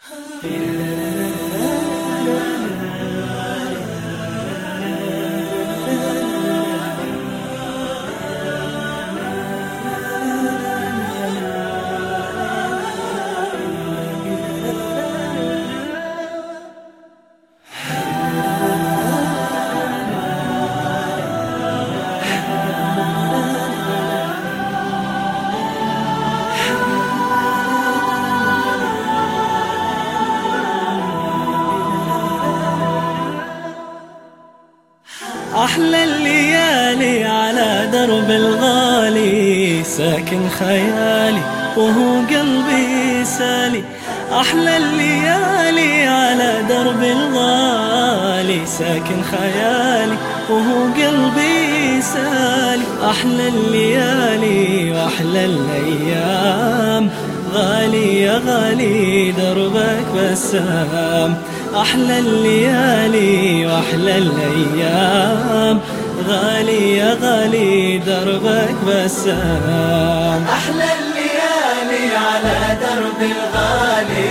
Yeah. أحلى الليالي على درب الغالي ساكن خيالي وهو قلبي سالي. أحلى الليالي على درب الغالي ساكن خيالي وهو قلبي سالي. أحلى الليالي وأحلى الأيام غالي يا غالي دربك بسام. أحلى الليالي وأحلى الأيام. غالي يا غالي دربك بسام. أحلى الليالي على درب الغالي.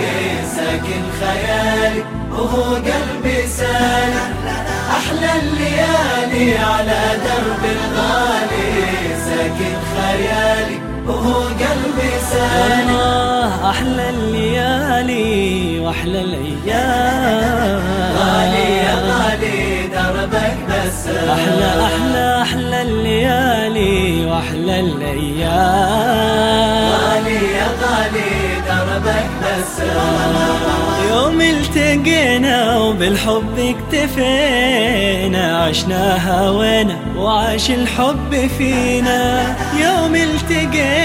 ساكن خيالي وهو قلبي سالي أحلى الليالي على درب الغالي. ساكن خيالي وهو قلبي سالي أحلى الليالي وأحلى الأيام. غالي يا غالي دربك بس. أحلى أحلى أحلى الليالي وأحلى الأيام. غالي يا غالي دربك بس. يوم التقينا وبالحب اكتفينا عشنا هوانا وعاش الحب فينا. يوم التقينا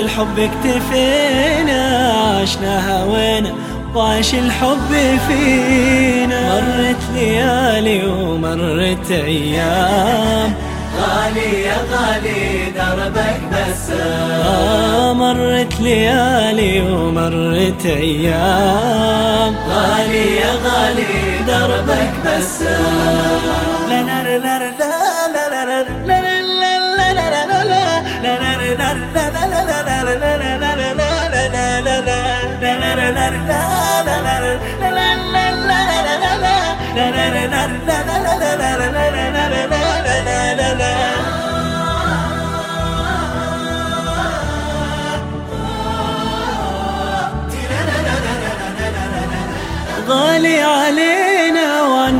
بالحب اكتفينا عشنا هوينا وعاش الحب فينا مرت ليالي ومرت أيام غالي يا غالي دربك بس آه مرت ليالي ومرت أيام غالي يا غالي دربك بسام لا لا لا لا لا لا لا غالي عليك.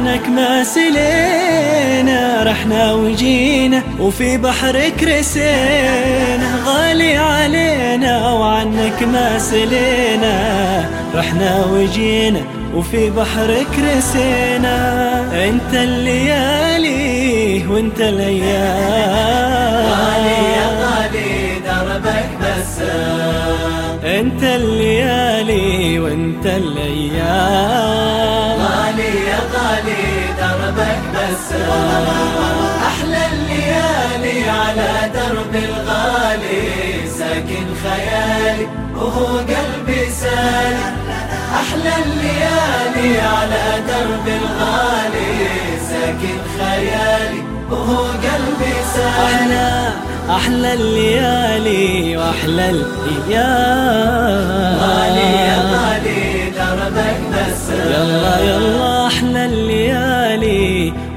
وعنك ما سلينا رحنا وجينا وفي بحرك رسينا غالي علينا وعنك ما سلينا رحنا وجينا وفي بحرك رسينا أنت الليالي وأنت الأيام. غالي يا غالي دربك بس. أنت الليالي وأنت الأيام. غالي دربك بس. أحلى الليالي على درب الغالي. ساكن خيالي وهو قلبي سالي. أحلى الليالي على درب الغالي. ساكن خيالي وهو قلبي سالي. أحلى الليالي وأحلى الأيام.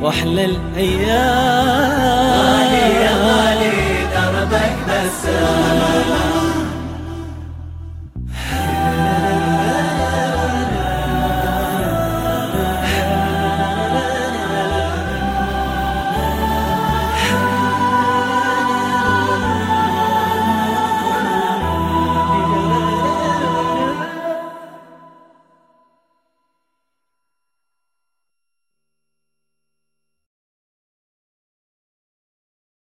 وأحلى الأيام. غالي يا غالي دربك بسام